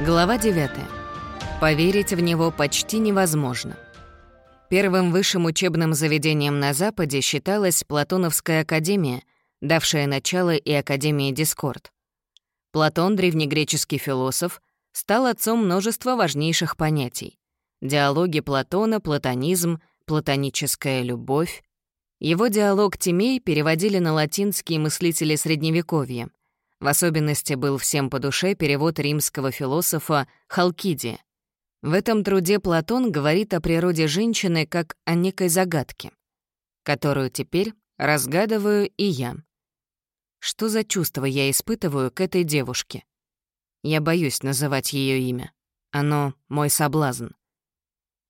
Глава 9. Поверить в него почти невозможно. Первым высшим учебным заведением на Западе считалась Платоновская академия, давшая начало и Академии Дискорд. Платон, древнегреческий философ, стал отцом множества важнейших понятий. Диалоги Платона, платонизм, платоническая любовь. Его диалог Тимей переводили на латинские мыслители Средневековья. В особенности был всем по душе перевод римского философа Халкидия. В этом труде Платон говорит о природе женщины как о некой загадке, которую теперь разгадываю и я. Что за чувство я испытываю к этой девушке? Я боюсь называть ее имя. Оно — мой соблазн.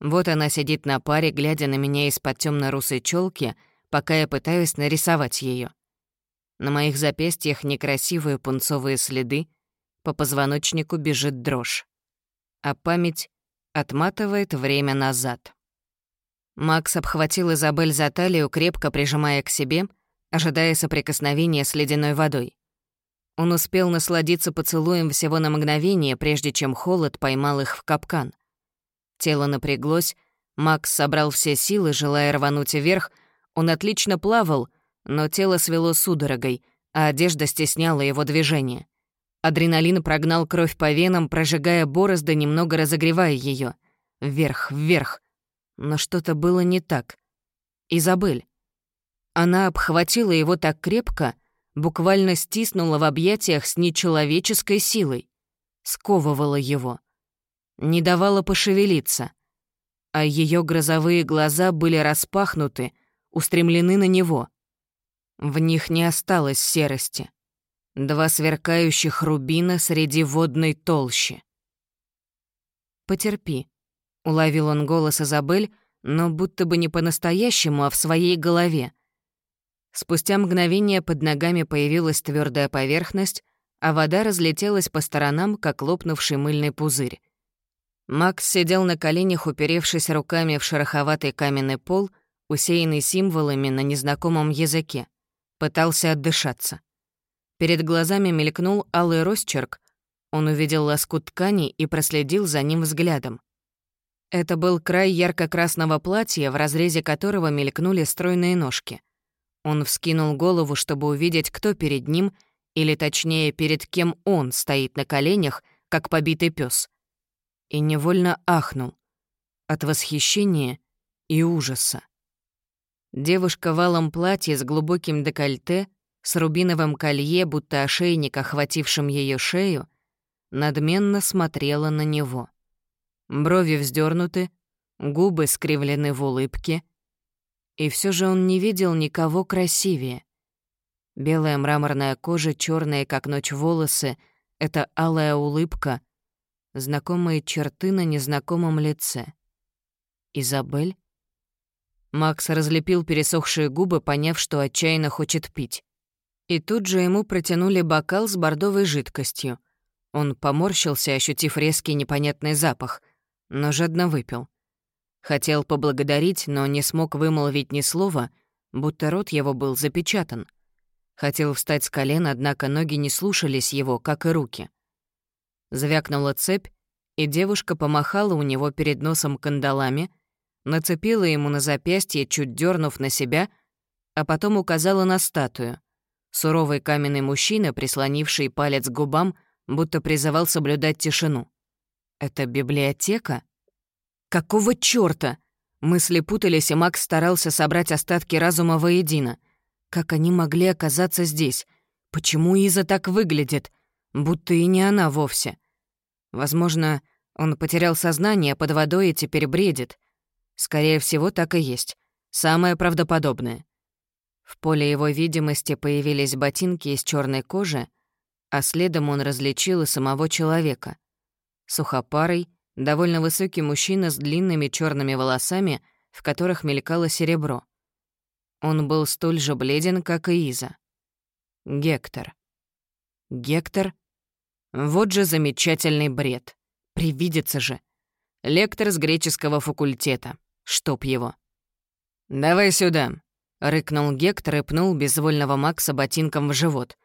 Вот она сидит на паре, глядя на меня из-под темно русой челки, пока я пытаюсь нарисовать ее. На моих запястьях некрасивые пунцовые следы, по позвоночнику бежит дрожь. А память отматывает время назад. Макс обхватил Изабель за талию, крепко прижимая к себе, ожидая соприкосновения с ледяной водой. Он успел насладиться поцелуем всего на мгновение, прежде чем холод поймал их в капкан. Тело напряглось, Макс собрал все силы, желая рвануть вверх, он отлично плавал — но тело свело судорогой, а одежда стесняла его движение. Адреналин прогнал кровь по венам, прожигая борозды, немного разогревая ее. Вверх, вверх. Но что-то было не так. Изабель. Она обхватила его так крепко, буквально стиснула в объятиях с нечеловеческой силой. Сковывала его. Не давала пошевелиться. А ее грозовые глаза были распахнуты, устремлены на него — в них не осталось серости. Два сверкающих рубина среди водной толщи. «Потерпи», — уловил он голос Изабель, но будто бы не по-настоящему, а в своей голове. Спустя мгновение под ногами появилась твердая поверхность, а вода разлетелась по сторонам, как лопнувший мыльный пузырь. Макс сидел на коленях, уперевшись руками в шероховатый каменный пол, усеянный символами на незнакомом языке. Пытался отдышаться. Перед глазами мелькнул алый росчерк. Он увидел лоскут ткани и проследил за ним взглядом. Это был край ярко-красного платья, в разрезе которого мелькнули стройные ножки. Он вскинул голову, чтобы увидеть, кто перед ним, или точнее, перед кем он стоит на коленях, как побитый пес, И невольно ахнул от восхищения и ужаса. Девушка в алом платье с глубоким декольте, с рубиновым колье, будто ошейник, охватившим ее шею, надменно смотрела на него. Брови вздернуты, губы скривлены в улыбке. И все же он не видел никого красивее. Белая мраморная кожа, черные как ночь волосы, это алая улыбка, знакомые черты на незнакомом лице. Изабель? Макс разлепил пересохшие губы, поняв, что отчаянно хочет пить. И тут же ему протянули бокал с бордовой жидкостью. Он поморщился, ощутив резкий непонятный запах, но жадно выпил. Хотел поблагодарить, но не смог вымолвить ни слова, будто рот его был запечатан. Хотел встать с колен, однако ноги не слушались его, как и руки. Звякнула цепь, и девушка помахала у него перед носом кандалами, нацепила ему на запястье, чуть дернув на себя, а потом указала на статую. Суровый каменный мужчина, прислонивший палец к губам, будто призывал соблюдать тишину. «Это библиотека? Какого чёрта?» Мысли путались, и Макс старался собрать остатки разума воедино. Как они могли оказаться здесь? Почему Иза так выглядит? Будто и не она вовсе. Возможно, он потерял сознание под водой и теперь бредит. Скорее всего, так и есть. Самое правдоподобное. В поле его видимости появились ботинки из черной кожи, а следом он различил и самого человека. Сухопарый, довольно высокий мужчина с длинными черными волосами, в которых мелькало серебро. Он был столь же бледен, как и Иза. Гектор. Гектор? Вот же замечательный бред. Привидится же. Лектор с греческого факультета. Чтоб его. «Давай сюда», — рыкнул Гектор и пнул безвольного Макса ботинком в живот.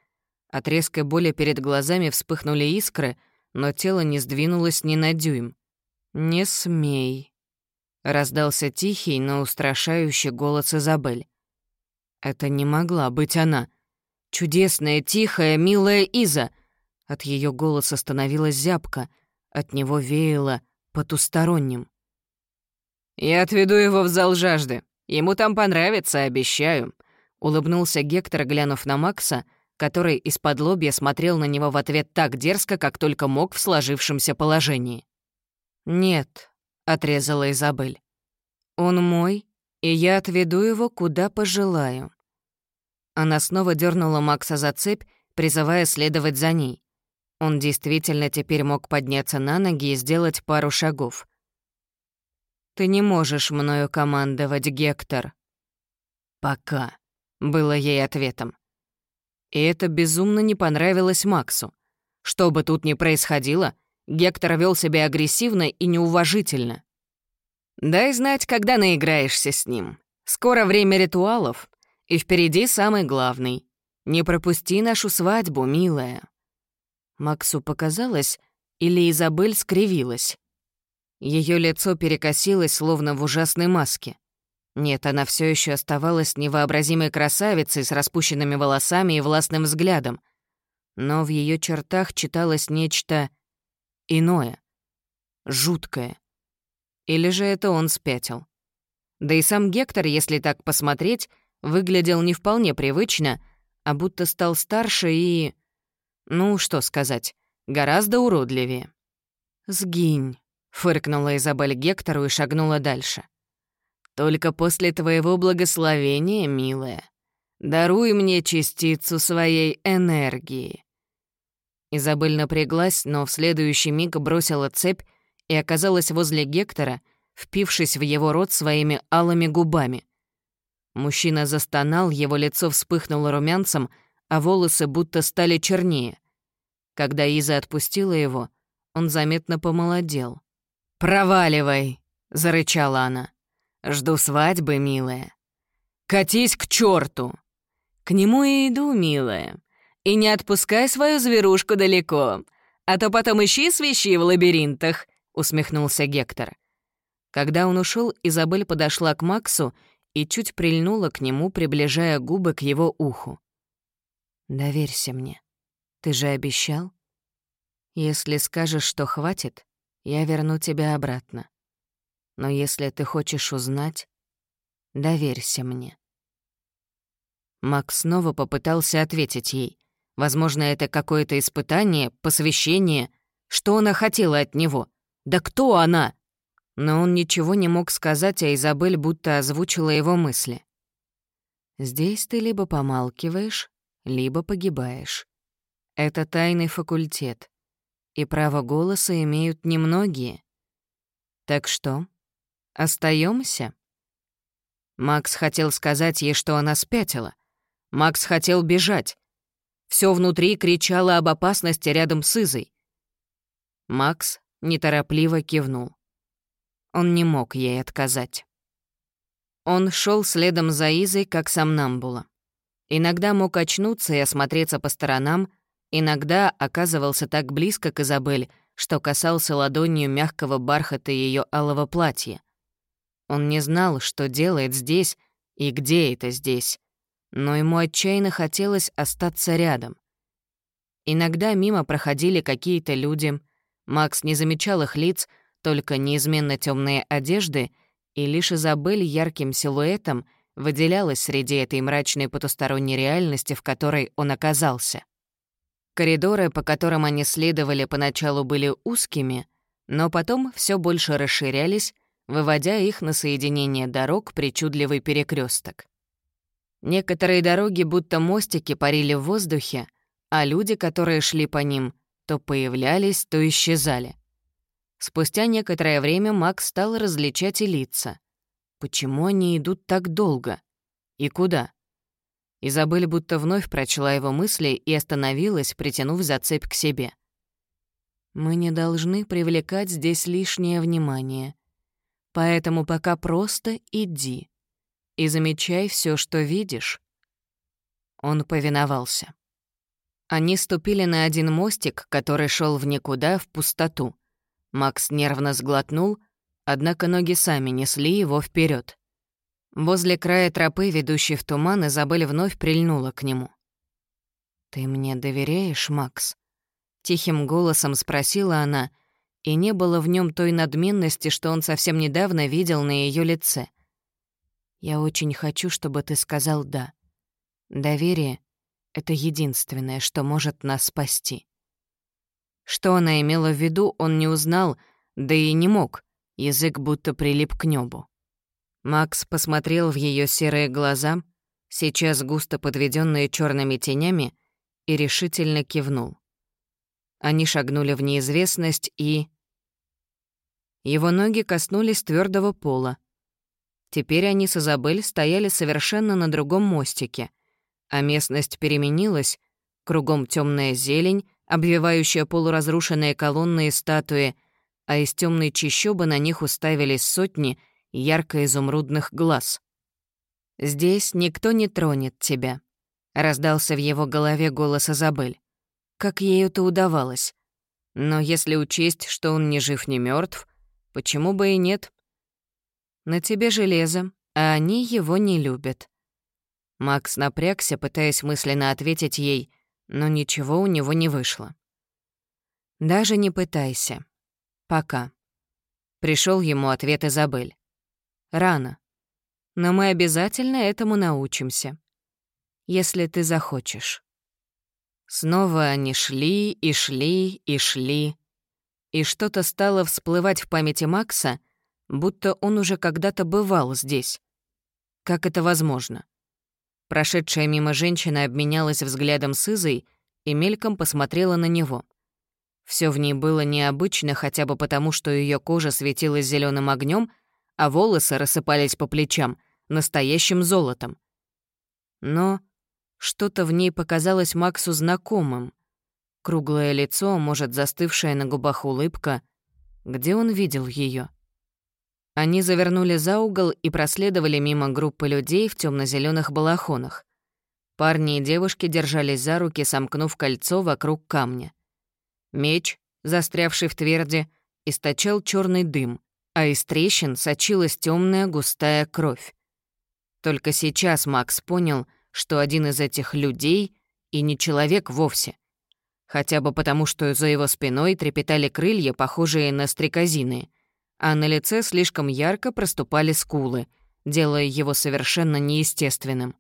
От резкой боли перед глазами вспыхнули искры, но тело не сдвинулось ни на дюйм. «Не смей», — раздался тихий, но устрашающий голос Изабель. Это не могла быть она. Чудесная, тихая, милая Иза. От ее голоса становилась зябко, от него веяло потусторонним. «Я отведу его в зал жажды. Ему там понравится, обещаю», — улыбнулся Гектор, глянув на Макса, который из-под лобья смотрел на него в ответ так дерзко, как только мог в сложившемся положении. «Нет», — отрезала Изабель. «Он мой, и я отведу его, куда пожелаю». Она снова дернула Макса за цепь, призывая следовать за ней. Он действительно теперь мог подняться на ноги и сделать пару шагов. «Ты не можешь мною командовать, Гектор». «Пока», — было ей ответом. И это безумно не понравилось Максу. Что бы тут ни происходило, Гектор вел себя агрессивно и неуважительно. «Дай знать, когда наиграешься с ним. Скоро время ритуалов, и впереди самый главный. Не пропусти нашу свадьбу, милая». Максу показалось, или Изабель скривилась. Ее лицо перекосилось, словно в ужасной маске. Нет, она все еще оставалась невообразимой красавицей с распущенными волосами и властным взглядом. Но в ее чертах читалось нечто иное, жуткое. Или же это он спятил? Да и сам Гектор, если так посмотреть, выглядел не вполне привычно, а будто стал старше и... Ну, что сказать, гораздо уродливее. «Сгинь», — фыркнула Изабель Гектору и шагнула дальше. «Только после твоего благословения, милая, даруй мне частицу своей энергии». Изабель напряглась, но в следующий миг бросила цепь и оказалась возле Гектора, впившись в его рот своими алыми губами. Мужчина застонал, его лицо вспыхнуло румянцем, а волосы будто стали чернее. Когда Иза отпустила его, он заметно помолодел. «Проваливай!» — зарычала она. «Жду свадьбы, милая. Катись к черту! К нему и иду, милая. И не отпускай свою зверушку далеко, а то потом ищи свищи в лабиринтах», — усмехнулся Гектор. Когда он ушел, Изабель подошла к Максу и чуть прильнула к нему, приближая губы к его уху. «Доверься мне. Ты же обещал? Если скажешь, что хватит, я верну тебя обратно. Но если ты хочешь узнать, доверься мне». Макс снова попытался ответить ей. Возможно, это какое-то испытание, посвящение. Что она хотела от него? Да кто она? Но он ничего не мог сказать, а Изабель будто озвучила его мысли. «Здесь ты либо помалкиваешь, либо погибаешь. Это тайный факультет, и право голоса имеют немногие. Так что, остаемся? Макс хотел сказать ей, что она спятила. Макс хотел бежать. Все внутри кричало об опасности рядом с Изой. Макс неторопливо кивнул. Он не мог ей отказать. Он шел следом за Изой, как сам Намбула. Иногда мог очнуться и осмотреться по сторонам, иногда оказывался так близко к Изабель, что касался ладонью мягкого бархата ее алого платья. Он не знал, что делает здесь и где это здесь, но ему отчаянно хотелось остаться рядом. Иногда мимо проходили какие-то люди, Макс не замечал их лиц, только неизменно темные одежды, и лишь Изабель ярким силуэтом выделялась среди этой мрачной потусторонней реальности, в которой он оказался. Коридоры, по которым они следовали, поначалу были узкими, но потом все больше расширялись, выводя их на соединение дорог причудливый перекресток. Некоторые дороги будто мостики парили в воздухе, а люди, которые шли по ним, то появлялись, то исчезали. Спустя некоторое время Макс стал различать и лица. Почему они идут так долго? И куда? Изабель будто вновь прочла его мысли и остановилась, притянув за цепь к себе. «Мы не должны привлекать здесь лишнее внимание. Поэтому пока просто иди и замечай все, что видишь». Он повиновался. Они ступили на один мостик, который шел в никуда, в пустоту. Макс нервно сглотнул, однако ноги сами несли его вперед. Возле края тропы, ведущей в туман, Изабель вновь прильнула к нему. «Ты мне доверяешь, Макс?» Тихим голосом спросила она, и не было в нем той надменности, что он совсем недавно видел на ее лице. «Я очень хочу, чтобы ты сказал «да». Доверие — это единственное, что может нас спасти». Что она имела в виду, он не узнал, да и не мог, язык будто прилип к небу. Макс посмотрел в ее серые глаза, сейчас густо подведенные черными тенями, и решительно кивнул. Они шагнули в неизвестность и... Его ноги коснулись твердого пола. Теперь они с Изабель стояли совершенно на другом мостике, а местность переменилась, кругом темная зелень, обвивающая полуразрушенные колонны и статуи, а из темной чащобы на них уставились сотни ярко-изумрудных глаз. «Здесь никто не тронет тебя», — раздался в его голове голос Изабель как ей это удавалось. Но если учесть, что он ни жив, ни мертв, почему бы и нет? На тебе железо, а они его не любят. Макс напрягся, пытаясь мысленно ответить ей, но ничего у него не вышло. «Даже не пытайся. Пока». Пришел ему ответ Изабель. «Рано. Но мы обязательно этому научимся. Если ты захочешь». Снова они шли и шли и шли. И что-то стало всплывать в памяти Макса, будто он уже когда-то бывал здесь. Как это возможно? Прошедшая мимо женщина обменялась взглядом с Изой и мельком посмотрела на него. Все в ней было необычно хотя бы потому, что ее кожа светилась зеленым огнем, а волосы рассыпались по плечам настоящим золотом. Но что-то в ней показалось Максу знакомым. Круглое лицо, может, застывшая на губах улыбка. Где он видел ее? Они завернули за угол и проследовали мимо группы людей в темно зеленых балахонах. Парни и девушки держались за руки, сомкнув кольцо вокруг камня. Меч, застрявший в тверде, источал черный дым, а из трещин сочилась темная густая кровь. Только сейчас Макс понял — что один из этих людей и не человек вовсе. Хотя бы потому, что за его спиной трепетали крылья, похожие на стрекозины, а на лице слишком ярко проступали скулы, делая его совершенно неестественным.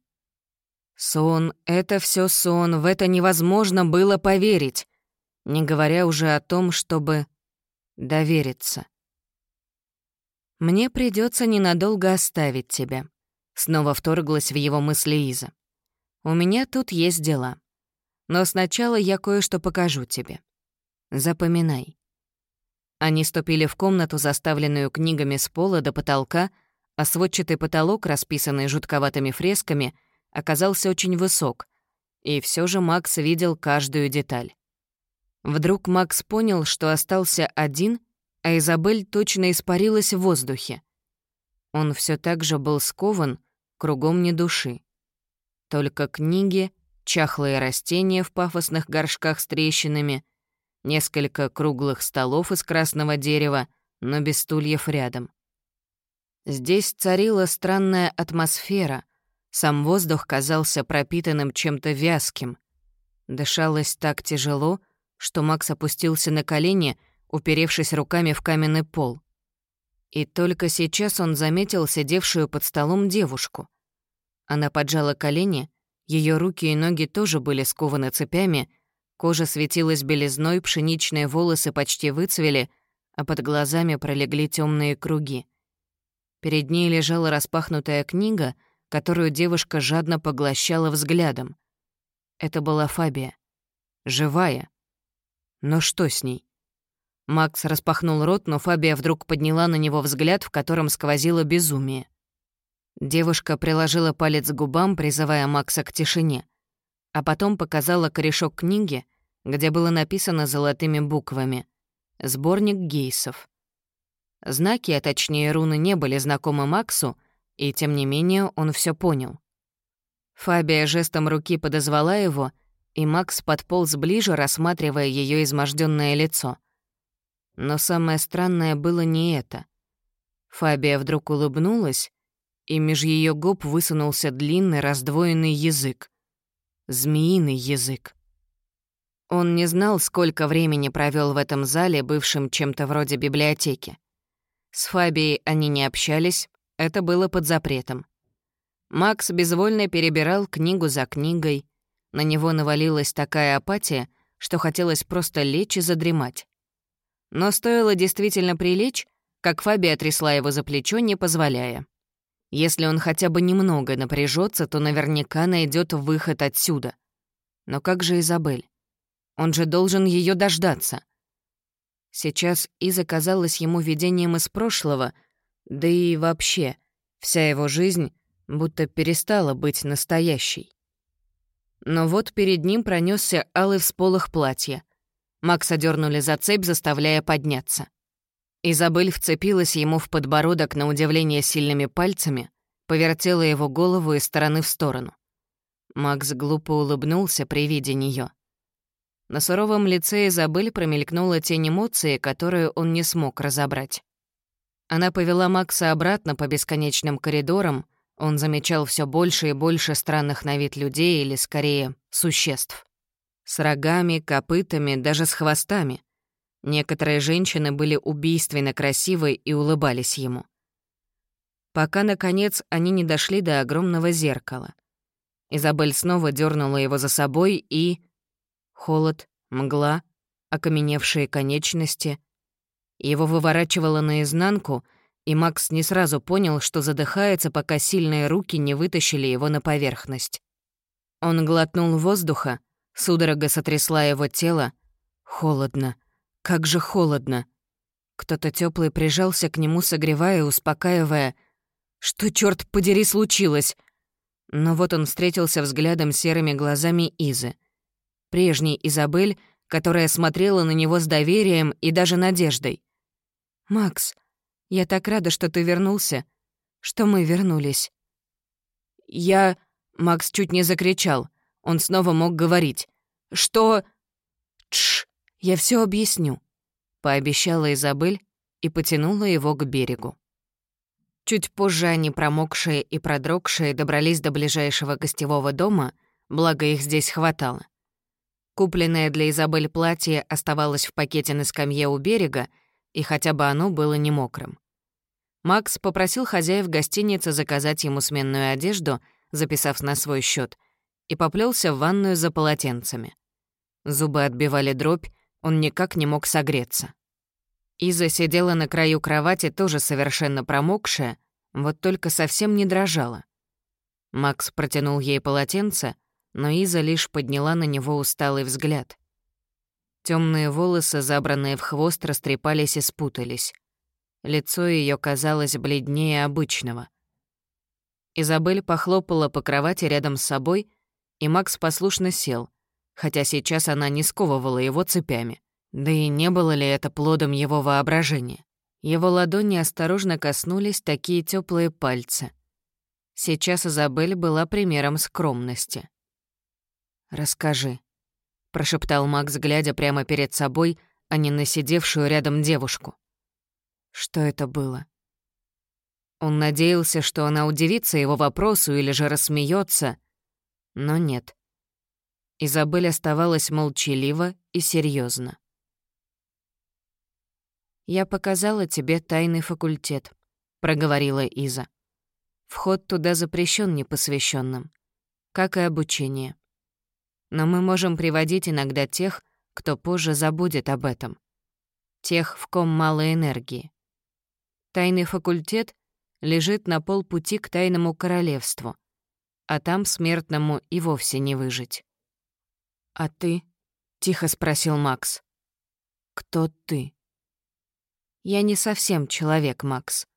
Сон — это все сон, в это невозможно было поверить, не говоря уже о том, чтобы довериться. «Мне придется ненадолго оставить тебя», — снова вторглась в его мысли Иза. У меня тут есть дела. Но сначала я кое-что покажу тебе. Запоминай». Они ступили в комнату, заставленную книгами с пола до потолка, а сводчатый потолок, расписанный жутковатыми фресками, оказался очень высок, и все же Макс видел каждую деталь. Вдруг Макс понял, что остался один, а Изабель точно испарилась в воздухе. Он все так же был скован, кругом ни души. Только книги, чахлые растения в пафосных горшках с трещинами, несколько круглых столов из красного дерева, но без стульев рядом. Здесь царила странная атмосфера, сам воздух казался пропитанным чем-то вязким. Дышалось так тяжело, что Макс опустился на колени, уперевшись руками в каменный пол. И только сейчас он заметил сидевшую под столом девушку. Она поджала колени, ее руки и ноги тоже были скованы цепями, кожа светилась белизной, пшеничные волосы почти выцвели, а под глазами пролегли темные круги. Перед ней лежала распахнутая книга, которую девушка жадно поглощала взглядом. Это была Фабия. Живая. Но что с ней? Макс распахнул рот, но Фабия вдруг подняла на него взгляд, в котором сквозило безумие. Девушка приложила палец к губам, призывая Макса к тишине, а потом показала корешок книги, где было написано золотыми буквами «Сборник гейсов». Знаки, а точнее руны, не были знакомы Максу, и тем не менее он все понял. Фабия жестом руки подозвала его, и Макс подполз ближе, рассматривая ее изможденное лицо. Но самое странное было не это. Фабия вдруг улыбнулась, и меж ее губ высунулся длинный раздвоенный язык. Змеиный язык. Он не знал, сколько времени провел в этом зале, бывшем чем-то вроде библиотеки. С Фабией они не общались, это было под запретом. Макс безвольно перебирал книгу за книгой. На него навалилась такая апатия, что хотелось просто лечь и задремать. Но стоило действительно прилечь, как Фабия трясла его за плечо, не позволяя. Если он хотя бы немного напряжется, то наверняка найдет выход отсюда. Но как же Изабель? Он же должен ее дождаться. Сейчас Иза казалась ему видением из прошлого, да и вообще, вся его жизнь будто перестала быть настоящей. Но вот перед ним пронесся алый всполох платья. Макса дернули за цепь, заставляя подняться. Изабель вцепилась ему в подбородок на удивление сильными пальцами, повертела его голову из стороны в сторону. Макс глупо улыбнулся при виде нее. На суровом лице Изабель промелькнула тень эмоции, которую он не смог разобрать. Она повела Макса обратно по бесконечным коридорам, он замечал все больше и больше странных на вид людей или, скорее, существ. С рогами, копытами, даже с хвостами. Некоторые женщины были убийственно красивы и улыбались ему. Пока, наконец, они не дошли до огромного зеркала. Изабель снова дернула его за собой и... Холод, мгла, окаменевшие конечности. Его выворачивало наизнанку, и Макс не сразу понял, что задыхается, пока сильные руки не вытащили его на поверхность. Он глотнул воздуха, судорога сотрясла его тело. Холодно. Как же холодно. Кто-то теплый прижался к нему, согревая и успокаивая. Что, черт подери, случилось? Но вот он встретился взглядом серыми глазами Изы. Прежней Изабель, которая смотрела на него с доверием и даже надеждой. «Макс», я так рада, что ты вернулся, что мы вернулись». «Я...» — Макс чуть не закричал. Он снова мог говорить. «Что...» «Тш, я все объясню», — пообещала Изабель и потянула его к берегу. Чуть позже они, промокшие и продрогшие, добрались до ближайшего гостевого дома, благо их здесь хватало. Купленное для Изабель платье оставалось в пакете на скамье у берега, и хотя бы оно было не мокрым. Макс попросил хозяев гостиницы заказать ему сменную одежду, записав на свой счет, и поплелся в ванную за полотенцами. Зубы отбивали дробь, он никак не мог согреться. Иза сидела на краю кровати, тоже совершенно промокшая, вот только совсем не дрожала. Макс протянул ей полотенце, но Иза лишь подняла на него усталый взгляд. Темные волосы, забранные в хвост, растрепались и спутались. Лицо ее казалось бледнее обычного. Изабель похлопала по кровати рядом с собой, и Макс послушно сел, хотя сейчас она не сковывала его цепями. Да и не было ли это плодом его воображения? Его ладони осторожно коснулись такие теплые пальцы. Сейчас Изабель была примером скромности. «Расскажи», — прошептал Макс, глядя прямо перед собой, а не на сидевшую рядом девушку. Что это было? Он надеялся, что она удивится его вопросу или же рассмеется, но нет. Изабель оставалась молчалива и серьезно. «Я показала тебе тайный факультет», — проговорила Иза. «Вход туда запрещен непосвященным, как и обучение. Но мы можем приводить иногда тех, кто позже забудет об этом. Тех, в ком мало энергии. Тайный факультет лежит на полпути к тайному королевству, а там смертному и вовсе не выжить. «А ты?» — тихо спросил Макс. «Кто ты?» «Я не совсем человек, Макс.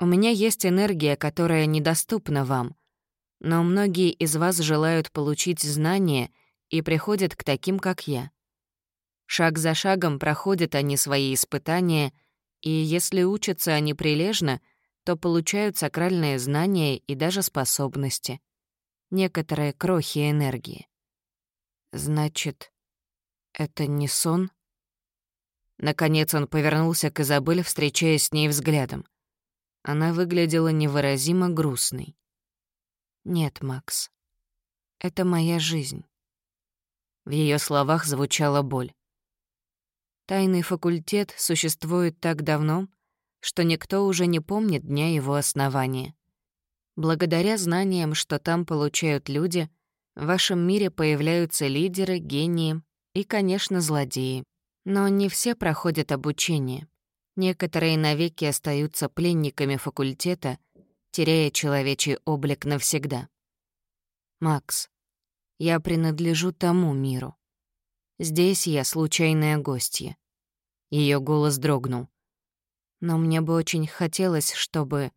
У меня есть энергия, которая недоступна вам, но многие из вас желают получить знания и приходят к таким, как я. Шаг за шагом проходят они свои испытания — и если учатся они прилежно, то получают сакральные знания и даже способности. Некоторые крохи энергии. Значит, это не сон? Наконец он повернулся к Изабель, встречаясь с ней взглядом. Она выглядела невыразимо грустной. «Нет, Макс, это моя жизнь». В ее словах звучала боль. Тайный факультет существует так давно, что никто уже не помнит дня его основания. Благодаря знаниям, что там получают люди, в вашем мире появляются лидеры, гении и, конечно, злодеи. Но не все проходят обучение. Некоторые навеки остаются пленниками факультета, теряя человечий облик навсегда. Макс, я принадлежу тому миру. Здесь я случайная гостья. Ее голос дрогнул. Но мне бы очень хотелось, чтобы...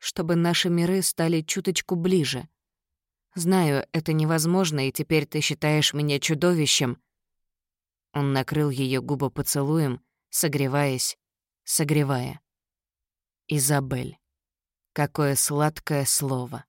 чтобы наши миры стали чуточку ближе. Знаю, это невозможно, и теперь ты считаешь меня чудовищем, он накрыл ее губы поцелуем, согреваясь, согревая. Изабель. Какое сладкое слово.